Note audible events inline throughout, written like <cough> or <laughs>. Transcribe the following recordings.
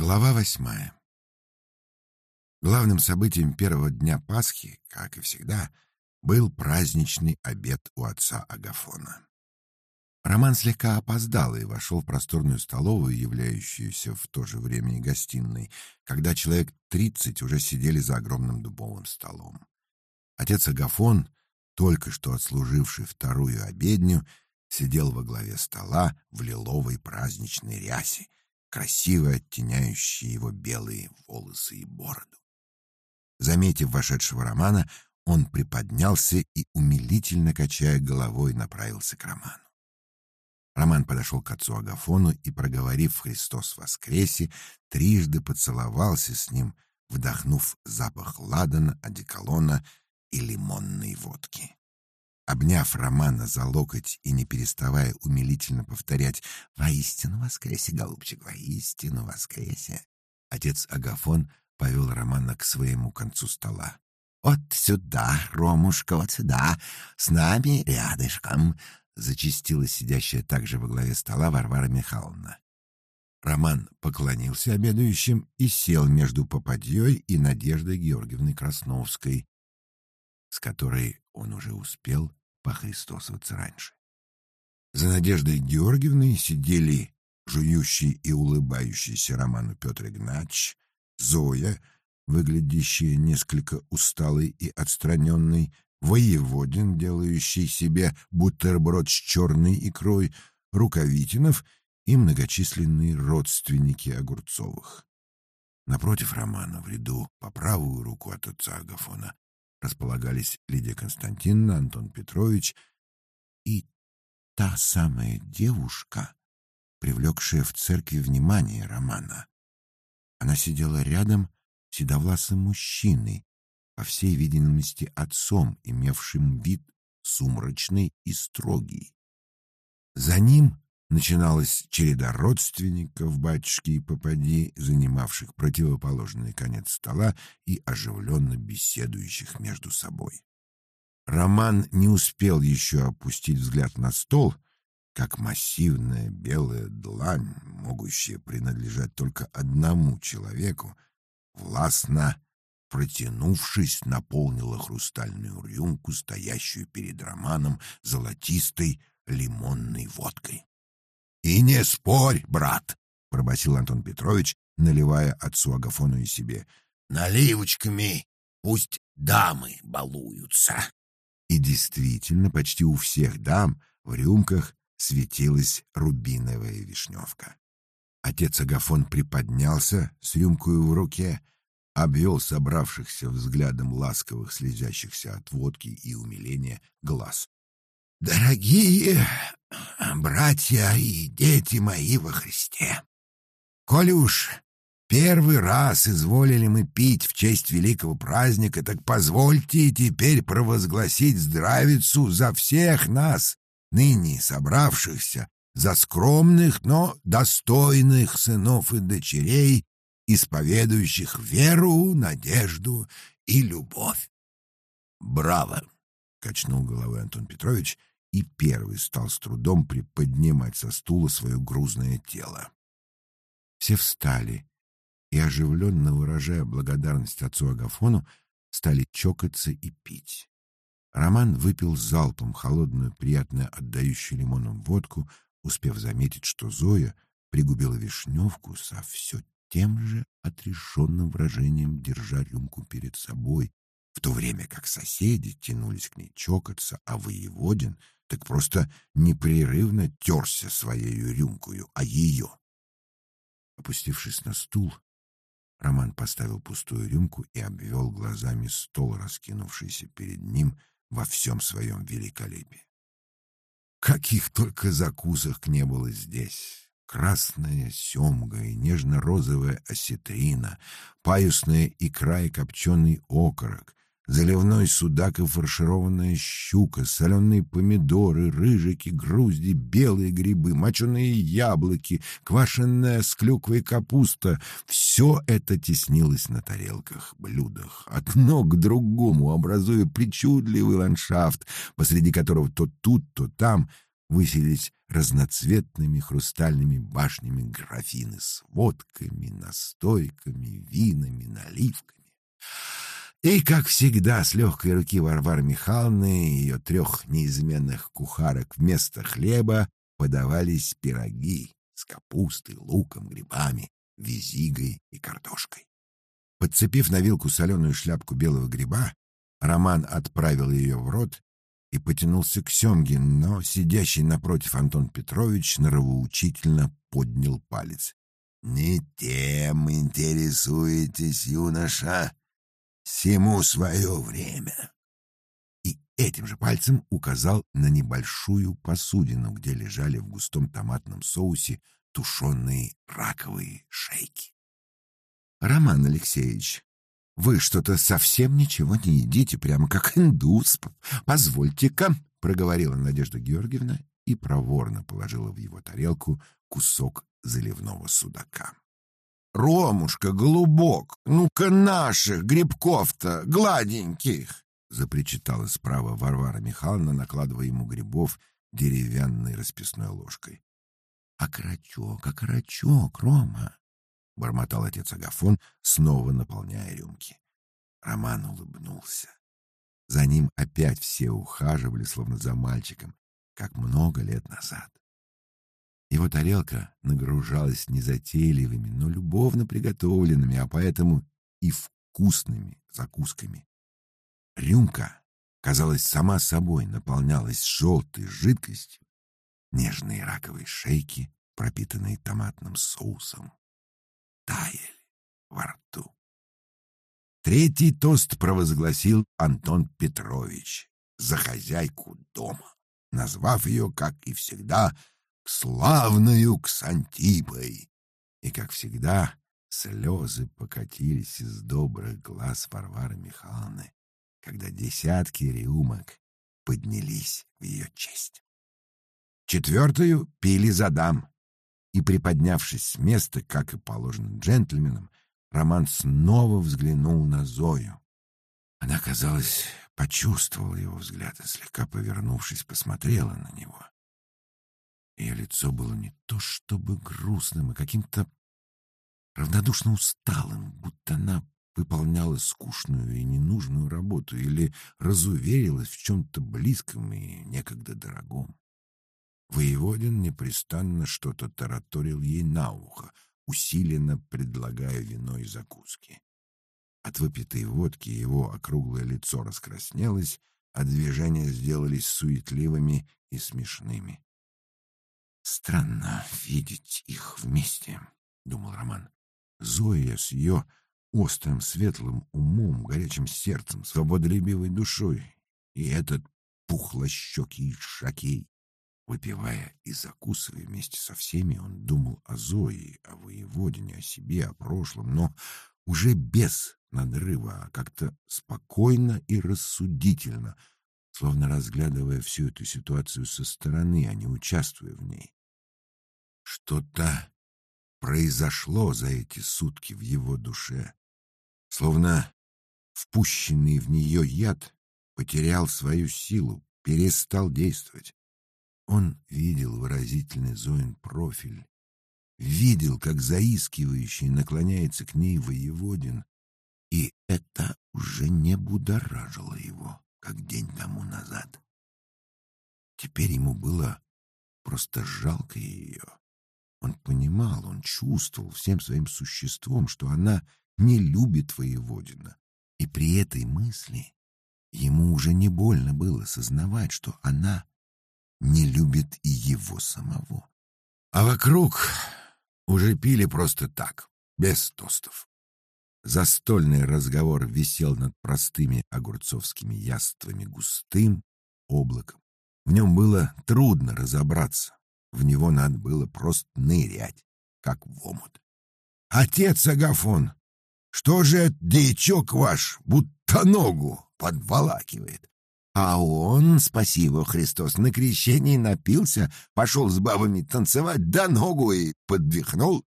Глава восьмая. Главным событием первого дня Пасхи, как и всегда, был праздничный обед у отца Агафона. Роман слегка опоздал и вошел в просторную столовую, являющуюся в то же время и гостиной, когда человек тридцать уже сидели за огромным дубовым столом. Отец Агафон, только что отслуживший вторую обедню, сидел во главе стола в лиловой праздничной рясе — красиво оттеняющие его белые волосы и бороду. Заметив вошедшего Романа, он приподнялся и, умилительно качая головой, направился к Роману. Роман подошел к отцу Агафону и, проговорив «Христос воскресе», трижды поцеловался с ним, вдохнув запах ладана, одеколона и лимонной водки. Обняв Романа за локоть и не переставая умилительно повторять «Воистину воскресе, голубчик, воистину воскресе!» Отец Агафон повел Романа к своему концу стола. «Вот сюда, Ромушка, вот сюда, с нами рядышком!» зачастила сидящая также во главе стола Варвара Михайловна. Роман поклонился обедающим и сел между попадьей и Надеждой Георгиевной Красновской, с которой он уже успел похристосоваться раньше. За Надеждой Георгиевной сидели жующий и улыбающийся Роману Петр Игнатьевич, Зоя, выглядящая несколько усталой и отстраненной, воеводин, делающий себе бутерброд с черной икрой, Рукавитинов и многочисленные родственники Огурцовых. Напротив Романа, в ряду по правую руку от отца Агафона, располагались Лидия Константиновна, Антон Петрович и та самая девушка, привлекшая в церкви внимание Романа. Она сидела рядом с седовласым мужчиной, по всей видимости отцом, имевшим вид сумрачный и строгий. За ним Начиналась череда родственников батюшки и попади, занимавших противоположный конец стола и оживленно беседующих между собой. Роман не успел еще опустить взгляд на стол, как массивная белая длань, могущая принадлежать только одному человеку, властно протянувшись, наполнила хрустальную рюмку, стоящую перед Романом золотистой лимонной водкой. И не спорь, брат, пробасил Антон Петрович, наливая отцу Агафону и себе. Наливочками пусть дамы балуются. И действительно, почти у всех дам в рюмках светилась рубиновая вишневка. Отец Агафон приподнялся с рюмкой в руке, обвел собравшихся взглядом ласковых, слезящихся от водки и умиления глаз. «Дорогие братья и дети мои во Христе, коли уж первый раз изволили мы пить в честь великого праздника, так позвольте теперь провозгласить здравицу за всех нас, ныне собравшихся, за скромных, но достойных сынов и дочерей, исповедующих веру, надежду и любовь. Браво! — качнул головой Антон Петрович и первый стал с трудом приподнимать со стула свое грузное тело. Все встали и, оживленно выражая благодарность отцу Агафону, стали чокаться и пить. Роман выпил залпом холодную, приятно отдающую лимоном водку, успев заметить, что Зоя пригубила вишневку со все тем же отрешенным выражением, держа рюмку перед собой, в то время как соседи тянулись к ней чокаться, а воеводин так просто непрерывно терся своей рюмкою, а ее. Опустившись на стул, Роман поставил пустую рюмку и обвел глазами стол, раскинувшийся перед ним во всем своем великолепии. Каких только закусок не было здесь! Красная семга и нежно-розовая осетрина, паюсная икра и копченый окорок, заливной судак и фаршированная щука, соленые помидоры, рыжики, грузди, белые грибы, моченые яблоки, квашеная с клюквой капуста — все это теснилось на тарелках, блюдах, одно к другому, образуя причудливый ландшафт, посреди которого то тут, то там высились разноцветными хрустальными башнями графины с водками, настойками, винами, наливками. И, как всегда, с легкой руки Варвары Михайловны и ее трех неизменных кухарок вместо хлеба подавались пироги с капустой, луком, грибами, визигой и картошкой. Подцепив на вилку соленую шляпку белого гриба, Роман отправил ее в рот и потянулся к семге, но сидящий напротив Антон Петрович норовоучительно поднял палец. «Не тем интересуетесь, юноша. Всему свое время». И этим же пальцем указал на небольшую посудину, где лежали в густом томатном соусе тушеные раковые шейки. «Роман Алексеевич, вы что-то совсем ничего не едите, прямо как индус. Позвольте-ка, проговорила Надежда Георгиевна и проворно положила в его тарелку кусок заливного судака. Ромушка, голубок, ну-ка наших грибков-то гладеньких, запричитала справа Варвара Михайловна, накладывая ему грибов деревянной расписной ложкой. А карачок, а карачок, Рома, бормотал отец Агафон, снова наполняя рюмки. Роман улыбнулся. За ним опять все ухаживали, словно за мальчиком, как много лет назад. Его тарелка нагружалась незатейливыми, но любовно приготовленными, а поэтому и вкусными закусками. Рюмка, казалось, сама собой наполнялась желтой жидкостью, нежные раковые шейки, пропитанные томатным соусом, таяли во рту. Третий тост провозгласил Антон Петрович за хозяйку дома, назвав ее, как и всегда, славную Ксантипой. И, как всегда, слезы покатились из добрых глаз Варвары Михайловны, когда десятки рюмок поднялись в ее честь. Четвертую пили за дам, и, приподнявшись с места, как и положено джентльменам, Роман снова взглянул на Зою. Она, казалось, почувствовала его взгляд и, слегка повернувшись, посмотрела на него. Ее лицо было не то чтобы грустным, а каким-то равнодушно усталым, будто она выполняла скучную и ненужную работу или разуверилась в чем-то близком и некогда дорогом. Воеводин непрестанно что-то тараторил ей на ухо, усиленно предлагая вино и закуски. От выпитой водки его округлое лицо раскраснелось, а движения сделались суетливыми и смешными. «Странно видеть их вместе», — думал Роман. Зоя с ее острым, светлым умом, горячим сердцем, свободолюбивой душой, и этот пухлощекий шакей. Выпивая и закусывая вместе со всеми, он думал о Зое, о воеводине, о себе, о прошлом, но уже без надрыва, а как-то спокойно и рассудительно, словно разглядывая всю эту ситуацию со стороны, а не участвуя в ней. Что-то произошло за эти сутки в его душе, словно впущенный в нее яд потерял свою силу, перестал действовать. Он видел выразительный Зоин профиль, видел, как заискивающий наклоняется к ней воеводин, и это уже не будоражило его, как день тому назад. Теперь ему было просто жалко ее. Он понимал, он чувствовал всем своим существом, что она не любит воеводина, и при этой мысли ему уже не больно было сознавать, что она не любит и его самого. А вокруг уже пили просто так, без тостов. Застольный разговор висел над простыми огурцовскими яствами густым облаком. В нем было трудно разобраться, в него надо было просто нырять, как в омут. «Отец Агафон, что же этот дьячок ваш, будто ногу подволакивает?» А он, спасибо Христос, на крещении напился, пошел с бабами танцевать, да ногу и подвихнул.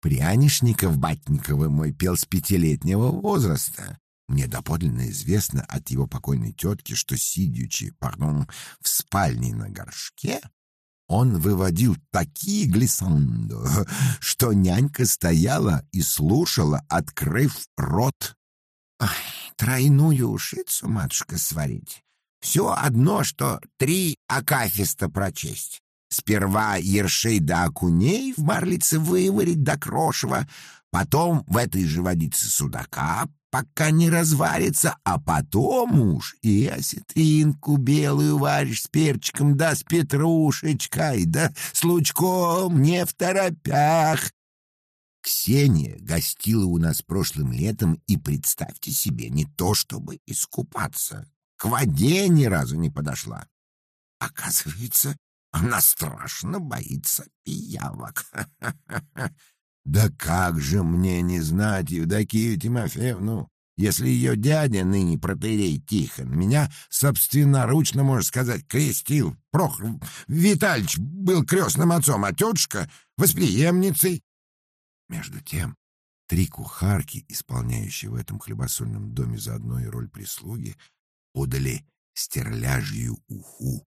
Прянишников Батниковы мой пел с пятилетнего возраста. Мне доподлинно известно от его покойной тетки, что, сидячи, пардон, в спальне на горшке, Он выводил такие глиссандо, <laughs> что нянька стояла и слушала, открыв рот. Ой, тройную ушицу, матушка, сварить. Все одно, что три акафиста прочесть. Сперва ершей да окуней в марлице выварить до крошева, потом в этой же водице судака, пока не разварится, а потом уж и осетринку белую варишь с перчиком да с петрушечкой, да с лучком, не в торопях. Ксения гостила у нас прошлым летом, и, представьте себе, не то чтобы искупаться, к воде ни разу не подошла. Оказывается, она страшно боится пиявок. <laughs> Да как же мне не знать Евдокию Тимофеевну, если ее дядя, ныне протерей Тихон, меня собственноручно, можно сказать, крестил. Прохор Витальевич был крестным отцом, а тетушка — восприемницей. Между тем, три кухарки, исполняющие в этом хлебосольном доме заодно и роль прислуги, подали стерляжью уху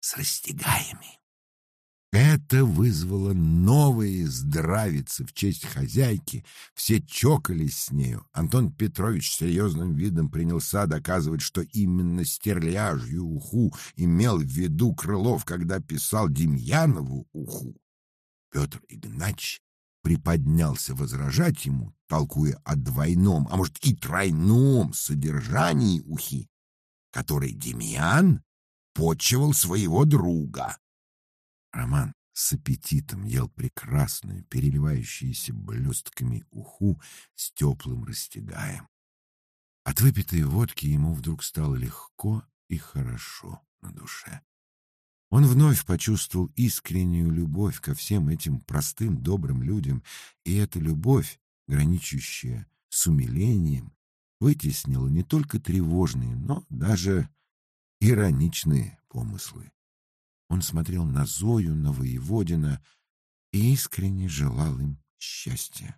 с растягаями. Это вызвало новые здравицы в честь хозяйки. Все чокались с нею. Антон Петрович серьезным видом принялся доказывать, что именно стерляжью уху имел в виду Крылов, когда писал Демьянову уху. Петр Игнатьевич приподнялся возражать ему, толкуя о двойном, а может и тройном содержании ухи, который Демьян почивал своего друга. Роман с аппетитом ел прекрасную, переливающуюся блестками уху с теплым растягаем. От выпитой водки ему вдруг стало легко и хорошо на душе. Он вновь почувствовал искреннюю любовь ко всем этим простым, добрым людям, и эта любовь, граничащая с умилением, вытеснила не только тревожные, но даже ироничные помыслы. Он смотрел на Зою, на Воеводина и искренне желал им счастья.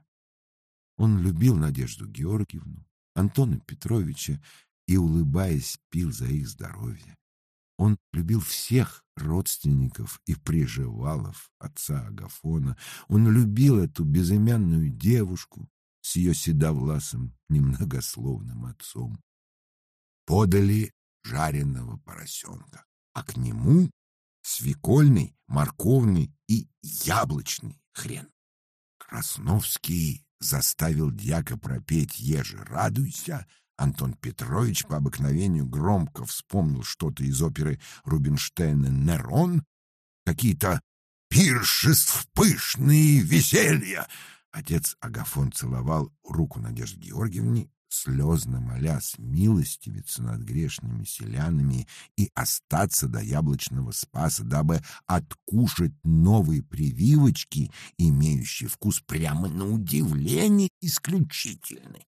Он любил Надежду Георгиевну, Антона Петровича и, улыбаясь, пил за их здоровье. Он любил всех родственников и приживалов отца Агафона. Он любил эту безымянную девушку с ее седовласым, немногословным отцом. Подали жареного поросенка, а к нему свекольный, морковный и яблочный хрен. Красновский заставил дьяка пропеть «Еже, радуйся», Антон Петрович по обыкновению громко вспомнил что-то из оперы Рубинштейна «Нерон», какие-то пиршеств пышные веселья. Отец Агафон целовал руку Надежды Георгиевне слезно моля смилостивиться над грешными селянами и остаться до яблочного спаса, дабы откушать новые прививочки, имеющие вкус прямо на удивление исключительный.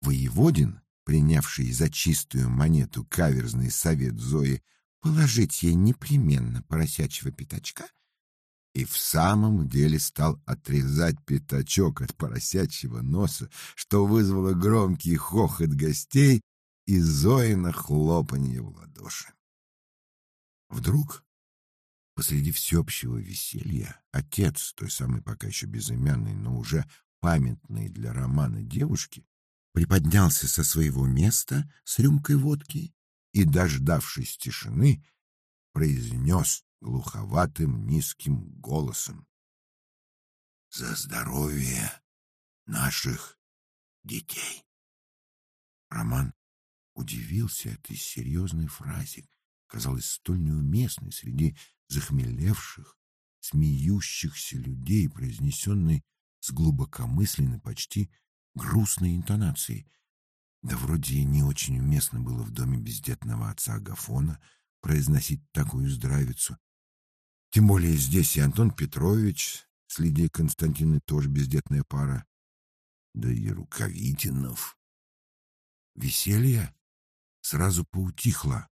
Воеводин, принявший за чистую монету каверзный совет Зои положить ей непременно поросячьего пятачка — и в самом деле стал отрезать пятачок от поросячьего носа, что вызвало громкий хохот гостей и Зоина хлопанье в ладоши. Вдруг, посреди всеобщего веселья, отец той самой пока еще безымянной, но уже памятной для романа девушки, приподнялся со своего места с рюмкой водки и, дождавшись тишины, произнес глуховатым низким голосом. «За здоровье наших детей!» Роман удивился этой серьезной фразе, казалось столь неуместной среди захмелевших, смеющихся людей, произнесенной с глубокомысленной, почти грустной интонацией. Да вроде и не очень уместно было в доме бездетного отца Агафона произносить такую здравицу, тем более здесь и Антон Петрович с Лидией Константиной тоже бездетная пара. Да и Рукавитинов. Веселье сразу поутихло,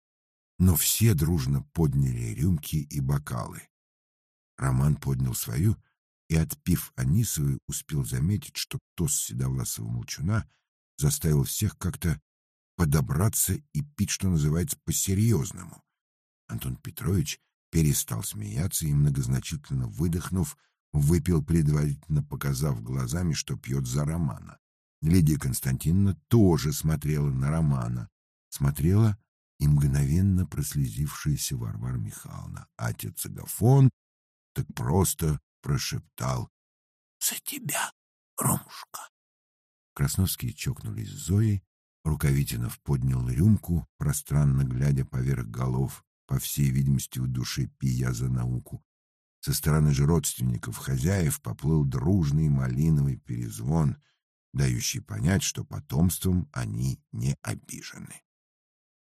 но все дружно подняли рюмки и бокалы. Роман поднял свою и, отпив Анисовой, успел заметить, что тост седовласого молчуна заставил всех как-то подобраться и пить, что называется, по-серьезному. Антон Петрович перестал смеяться и, многозначительно выдохнув, выпил, предварительно показав глазами, что пьет за Романа. Лидия Константиновна тоже смотрела на Романа. Смотрела и мгновенно прослезившаяся Варвара Михайловна. Отец Агафон так просто прошептал «За тебя, Ромушка!» Красновские чокнулись с Зоей, Рукавитинов поднял рюмку, пространно глядя поверх голов, по всей видимости, в душе пия за науку. Со стороны же родственников хозяев поплыл дружный малиновый перезвон, дающий понять, что потомством они не обижены.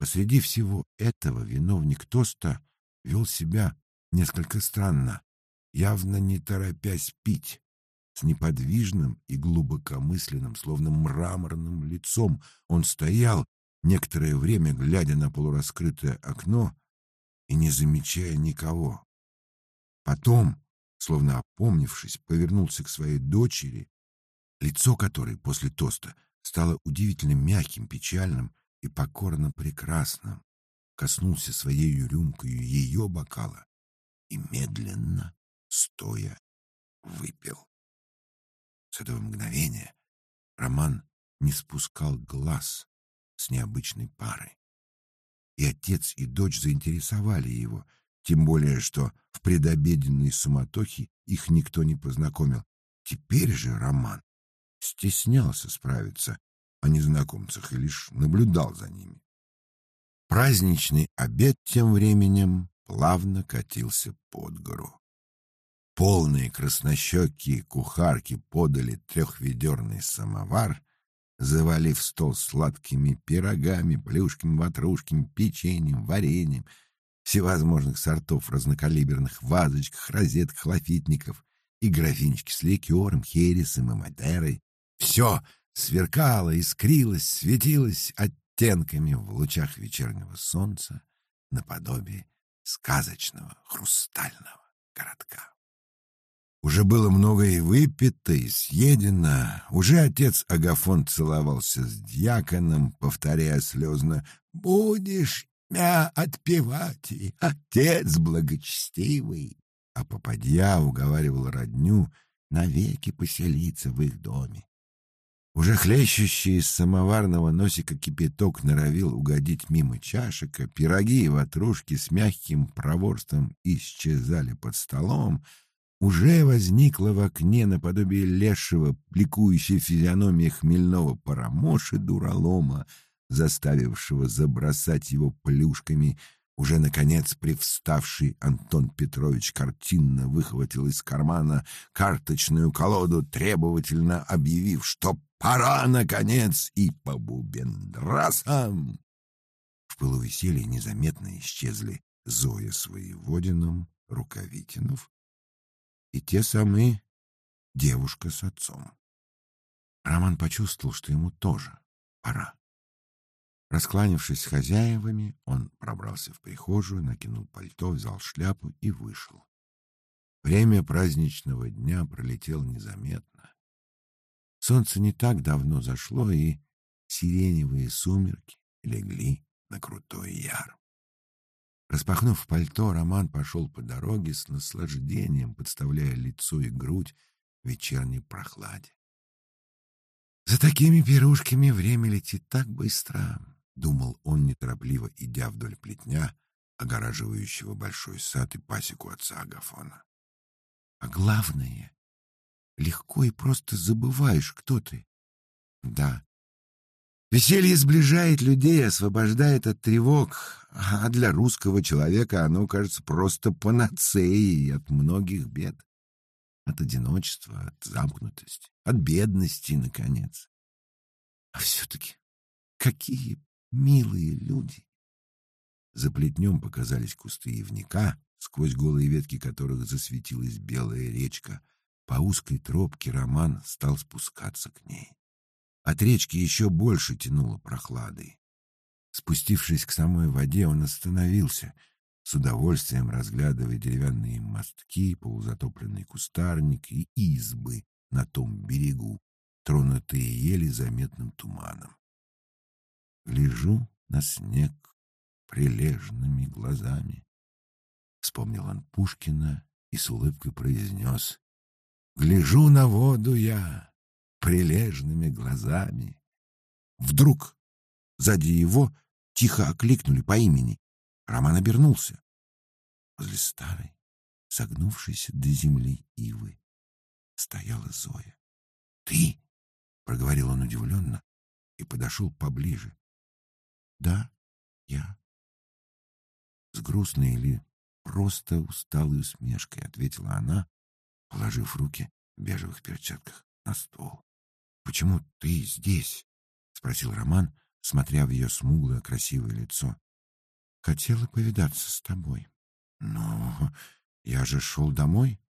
Посреди всего этого виновник тоста вел себя несколько странно, явно не торопясь пить, с неподвижным и глубокомысленным, словно мраморным лицом. Он стоял, некоторое время глядя на полураскрытое окно и не замечая никого. Потом, словно опомнившись, повернулся к своей дочери, лицо которой после тоста стало удивительно мягким, печальным и покорно прекрасным, коснулся своей рюмкой ее бокала и медленно, стоя, выпил. С этого мгновения Роман не спускал глаз с необычной пары. И отец, и дочь заинтересовали его, тем более, что в предобеденной суматохе их никто не познакомил. Теперь же Роман стеснялся справиться о незнакомцах и лишь наблюдал за ними. Праздничный обед тем временем плавно катился под гору. Полные краснощекие кухарки подали трехведерный самовар, завалив стол сладкими пирогами, плюшками, ватрушками, печеньем, вареньем, всевозможных сортов разнокалиберных вазочках, розетках, лафитников и графинчики с ликером, хересом и мадерой. Все сверкало, искрилось, светилось оттенками в лучах вечернего солнца наподобие сказочного хрустального городка. Уже было много и выпито, и съедено. Уже отец Агафон целовался с дьяконом, повторяя слезно «Будешь мя отпевать, и отец благочестивый». А попадья уговаривал родню навеки поселиться в их доме. Уже хлещущий из самоварного носика кипяток норовил угодить мимо чашек, а пироги и ватрушки с мягким проворством исчезали под столом — уже возникла в окне наподобие лешего, пликующая физиономия хмельного парамоши дуралома, заставившего забросать его плюшками. Уже, наконец, привставший Антон Петрович картинно выхватил из кармана карточную колоду, требовательно объявив, что пора, наконец, и по бубендрасам. В пылу незаметно исчезли Зоя с воеводином, Рукавитинов и те самые девушка с отцом. Роман почувствовал, что ему тоже пора. Раскланившись с хозяевами, он пробрался в прихожую, накинул пальто, взял шляпу и вышел. Время праздничного дня пролетело незаметно. Солнце не так давно зашло, и сиреневые сумерки легли на крутой яр. Распахнув пальто, Роман пошел по дороге с наслаждением, подставляя лицо и грудь вечерней прохладе. «За такими пирушками время летит так быстро», — думал он неторопливо, идя вдоль плетня, огораживающего большой сад и пасеку отца Агафона. «А главное, легко и просто забываешь, кто ты. Да, Веселье сближает людей, освобождает от тревог, а для русского человека оно кажется просто панацеей от многих бед. От одиночества, от замкнутости, от бедности, наконец. А все-таки какие милые люди! За плетнем показались кусты ивника, сквозь голые ветки которых засветилась белая речка. По узкой тропке Роман стал спускаться к ней. От речки еще больше тянуло прохладой. Спустившись к самой воде, он остановился, с удовольствием разглядывая деревянные мостки, полузатопленный кустарник и избы на том берегу, тронутые еле заметным туманом. Гляжу на снег прилежными глазами. Вспомнил он Пушкина и с улыбкой произнес «Гляжу на воду я прилежными глазами». Вдруг сзади его тихо окликнули по имени. Роман обернулся. Возле старой, согнувшейся до земли ивы, стояла Зоя. «Ты?» — проговорил он удивленно и подошел поближе. «Да, я». С грустной или просто усталой усмешкой ответила она, положив руки в бежевых перчатках на стол. «Почему ты здесь?» — спросил Роман, смотря в ее смуглое красивое лицо. «Хотела повидаться с тобой. Но я же шел домой.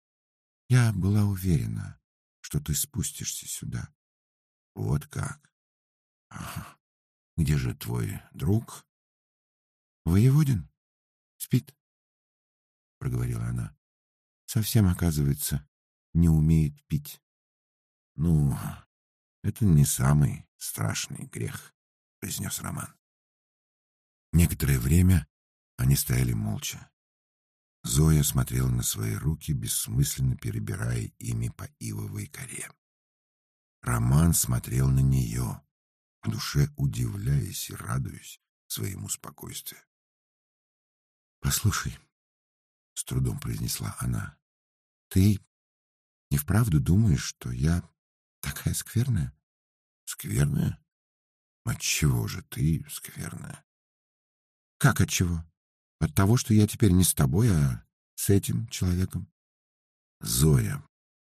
Я была уверена, что ты спустишься сюда. Вот как. Ага. Где же твой друг? Воеводин? Спит, проговорила она. Совсем, оказывается, не умеет пить. Ну, это не самый страшный грех, произнес Роман. Некоторое время они стояли молча. Зоя смотрела на свои руки, бессмысленно перебирая ими по ивовой коре. Роман смотрел на нее, в душе удивляясь и радуясь своему спокойствию. «Послушай», — с трудом произнесла она, — «ты не вправду думаешь, что я такая скверная?» «Скверная? Отчего же ты скверная?» «Как отчего?» От того, что я теперь не с тобой, а с этим человеком. Зоя,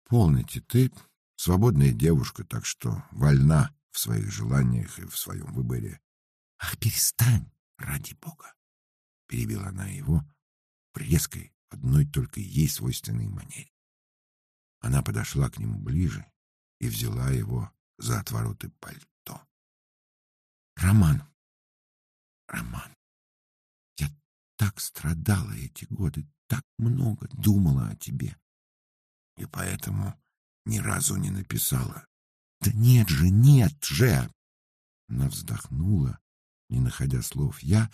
полните, ты свободная девушка, так что вольна в своих желаниях и в своем выборе. Ах, перестань, ради бога, перебила она его в резкой, одной только ей свойственной манере. Она подошла к нему ближе и взяла его за отвороты пальто. Роман, Роман, так страдала эти годы, так много думала о тебе. И поэтому ни разу не написала. Да нет же, нет же! Она вздохнула, не находя слов. Я,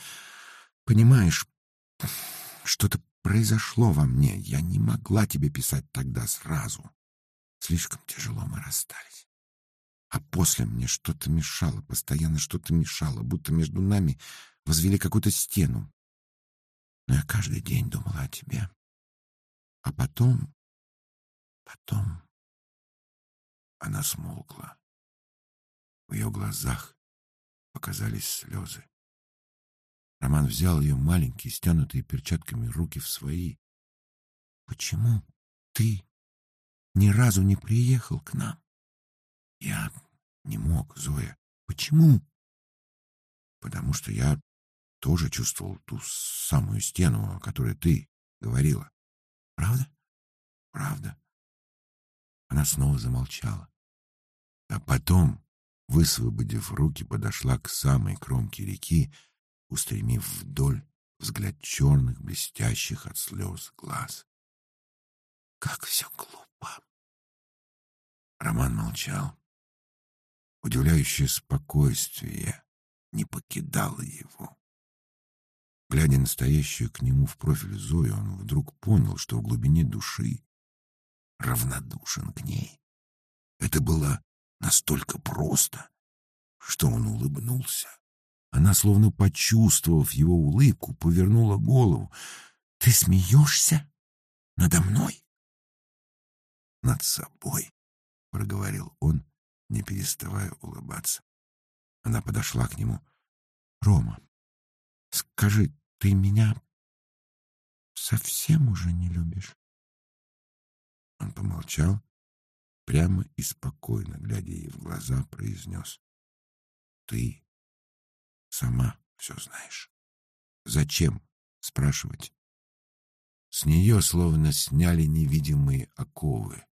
понимаешь, что-то произошло во мне. Я не могла тебе писать тогда сразу. Слишком тяжело мы расстались. А после мне что-то мешало, постоянно что-то мешало, будто между нами возвели какую-то стену. Но я каждый день думала о тебе. А потом... Потом... Она смолкла. В ее глазах показались слезы. Роман взял ее маленькие, стянутые перчатками руки в свои. «Почему ты ни разу не приехал к нам?» «Я не мог, Зоя. Почему?» «Потому что я тоже чувствовал ту самую стену, о которой ты говорила. Правда? Правда. Она снова замолчала. А потом, высвободив руки, подошла к самой кромке реки, устремив вдоль взгляд черных, блестящих от слез глаз. Как все глупо. Роман молчал. Удивляющее спокойствие не покидало его. Глядя на стоящую к нему в профиль Зою, он вдруг понял, что в глубине души равнодушен к ней. Это было настолько просто, что он улыбнулся. Она, словно почувствовав его улыбку, повернула голову. — Ты смеешься? Надо мной? — Над собой, — проговорил он, не переставая улыбаться. Она подошла к нему. — Рома, Скажи, ты меня совсем уже не любишь? Он помолчал, прямо и спокойно, глядя ей в глаза, произнес. Ты сама все знаешь. Зачем спрашивать? С нее словно сняли невидимые оковы.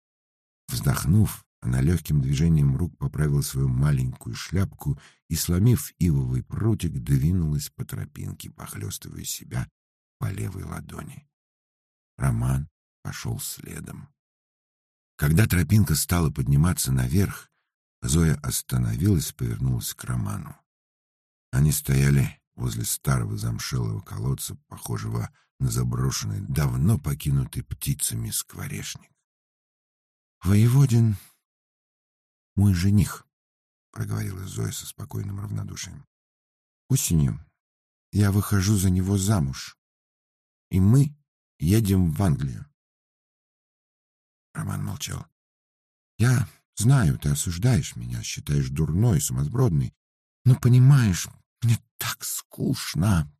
Вздохнув, она легким движением рук поправила свою маленькую шляпку и, сломив ивовый прутик, двинулась по тропинке, похлестывая себя по левой ладони. Роман пошел следом. Когда тропинка стала подниматься наверх, Зоя остановилась и повернулась к Роману. Они стояли возле старого замшелого колодца, похожего на заброшенный, давно покинутый птицами скворечник. «Воеводин — мой жених», — проговорила Зоя со спокойным равнодушием. «Осенью я выхожу за него замуж, и мы едем в Англию». Роман молчал. «Я знаю, ты осуждаешь меня, считаешь дурной, сумасбродной, но, понимаешь, мне так скучно».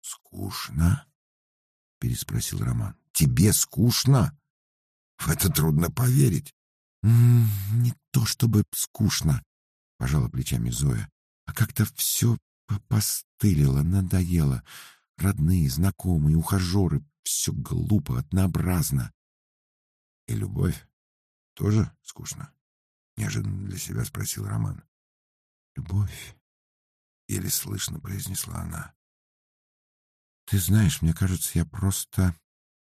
«Скучно?» — переспросил Роман. «Тебе скучно?» В это трудно поверить. «Не то чтобы скучно», — пожала плечами Зоя, «а как-то все постылило, надоело. Родные, знакомые, ухажеры — все глупо, однообразно». «И любовь тоже скучно?» — неожиданно для себя спросил Роман. «Любовь?» — еле слышно произнесла она. «Ты знаешь, мне кажется, я просто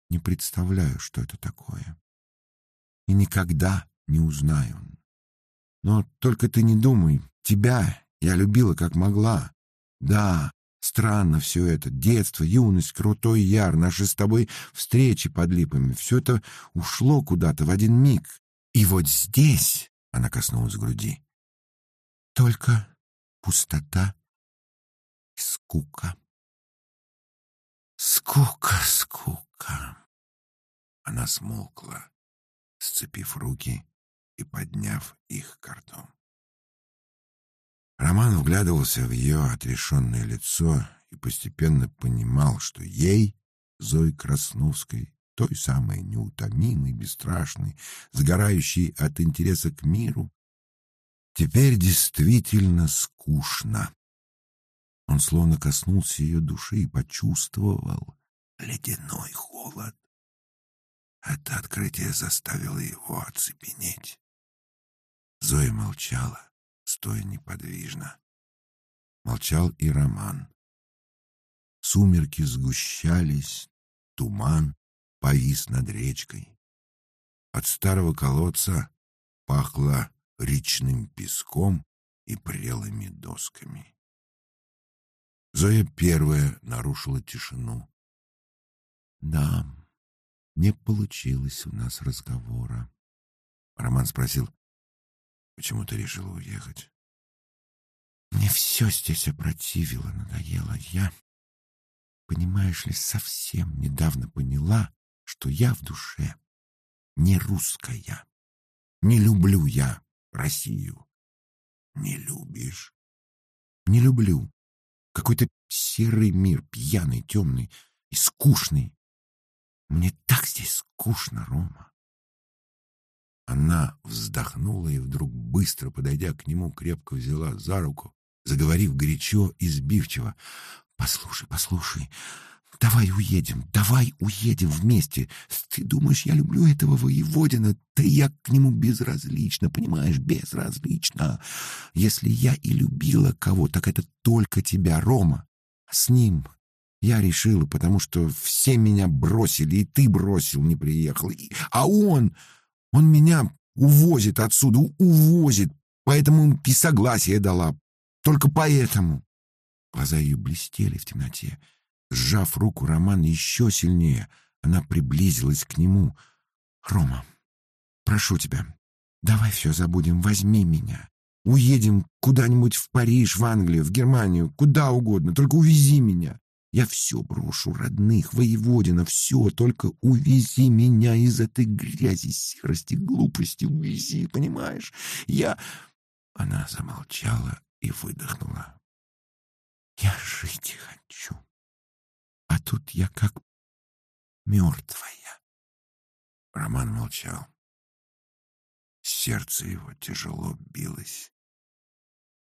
не представляю, что это такое и никогда не узнаю. Но только ты не думай, тебя я любила как могла. Да, странно все это, детство, юность, крутой яр, наши с тобой встречи под липами, все это ушло куда-то в один миг. И вот здесь, — она коснулась груди, — только пустота и скука. Скука, скука. Она смолкла сцепив руки и подняв их к рту. Роман вглядывался в ее отрешенное лицо и постепенно понимал, что ей, Зои Красновской, той самой неутомимой, бесстрашной, сгорающей от интереса к миру, теперь действительно скучно. Он словно коснулся ее души и почувствовал ледяной холод. Это открытие заставило его оцепенеть. Зоя молчала, стоя неподвижно. Молчал и Роман. Сумерки сгущались, туман повис над речкой. От старого колодца пахло речным песком и прелыми досками. Зоя первая нарушила тишину. «Да, не получилось у нас разговора. Роман спросил, почему ты решила уехать? Мне все здесь опротивило, надоело. Я, понимаешь ли, совсем недавно поняла, что я в душе не русская. Не люблю я Россию. Не любишь? Не люблю. Какой-то серый мир, пьяный, темный и скучный. Мне так здесь скучно, Рома. Она вздохнула и вдруг, быстро подойдя к нему, крепко взяла за руку, заговорив горячо и сбивчиво. «Послушай, послушай, давай уедем, давай уедем вместе. Ты думаешь, я люблю этого воеводина? Да я к нему безразлична, понимаешь, безразлична. Если я и любила кого, так это только тебя, Рома. С ним я решила, потому что все меня бросили, и ты бросил, не приехал. И, а он, он меня увозит отсюда, увозит, поэтому и согласие дала. Только поэтому. Глаза ее блестели в темноте. Сжав руку Романа еще сильнее, она приблизилась к нему. «Рома, прошу тебя, давай все забудем, возьми меня. Уедем куда-нибудь в Париж, в Англию, в Германию, куда угодно, только увези меня. Я все брошу, родных, воеводина, все, только увези меня из этой грязи, серости, глупости, увези, понимаешь? Я...» Она замолчала и выдохнула. «Я жить хочу, а тут я как мертвая». Роман молчал. Сердце его тяжело билось.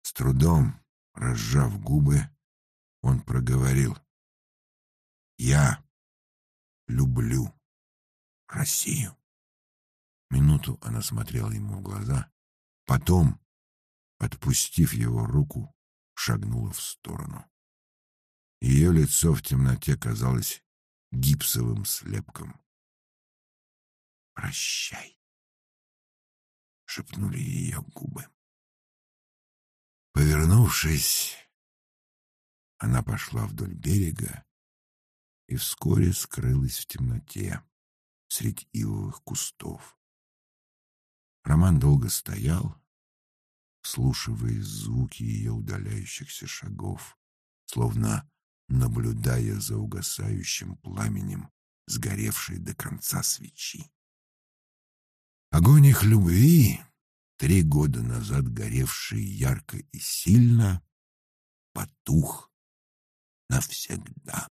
С трудом, разжав губы, он проговорил. «Я люблю Россию». Минуту она смотрела ему в глаза. Потом, отпустив его руку, шагнула в сторону. Ее лицо в темноте казалось гипсовым слепком. «Прощай», — шепнули ее губы. Повернувшись, Она пошла вдоль берега и вскоре скрылась в темноте среди ивовых кустов. Роман долго стоял, слушая звуки ее удаляющихся шагов, словно наблюдая за угасающим пламенем сгоревшей до конца свечи. Огонь их любви, три года назад горевший ярко и сильно, потух навсегда.